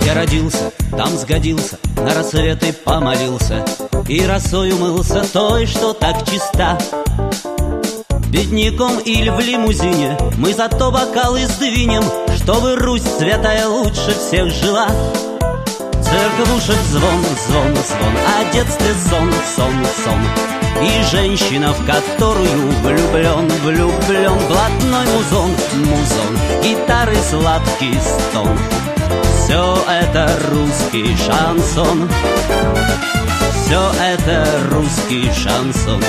Где родился, там сгодился, на рассветы помолился И росой умылся той, что так чиста. Бедняком или в лимузине Мы зато бокалы сдвинем Чтобы Русь святая лучше всех жила. Церковушек звон, звон, звон О детстве сон, сон, сон И женщина, в которую влюблен, влюблен Блатной музон, музон Гитары сладкий стон. Все это русский шансон. Все это русский шансон.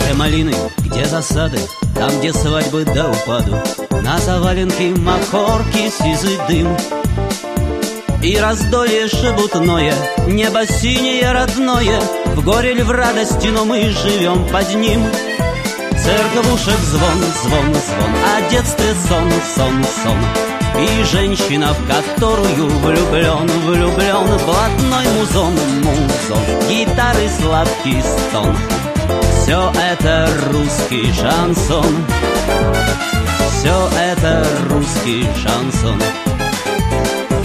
Где малины, где засады, там, где свадьбы до упаду. На заваленке махорки сизый дым И раздолье шебутное, небо синее родное. В горе ли в радости, но мы живем под ним. Церковушек звон, звон, звон, а детстве сон, сон, сон. И женщина, в которую влюблен, влюблен Блатной музон, музон, гитары сладкий стон. Все это русский шансон. Все это русский шансон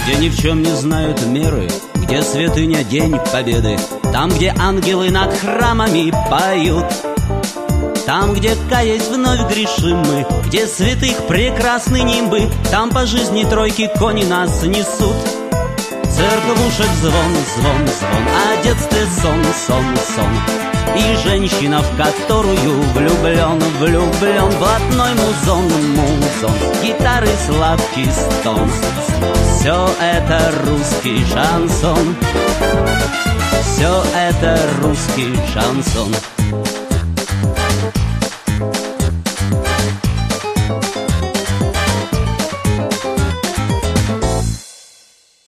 Где ни в чем не знают меры Где святыня День Победы Там, где ангелы над храмами поют там, где каясь вновь грешим мы Где святых прекрасны нимбы Там по жизни тройки кони нас несут. Церковушек звон, звон, звон А детстве сон, сон, сон. И женщина, в которую влюблен, влюблен Блатной музон, музон Гитары сладкий стон Все это русский шансон. Все это русский шансон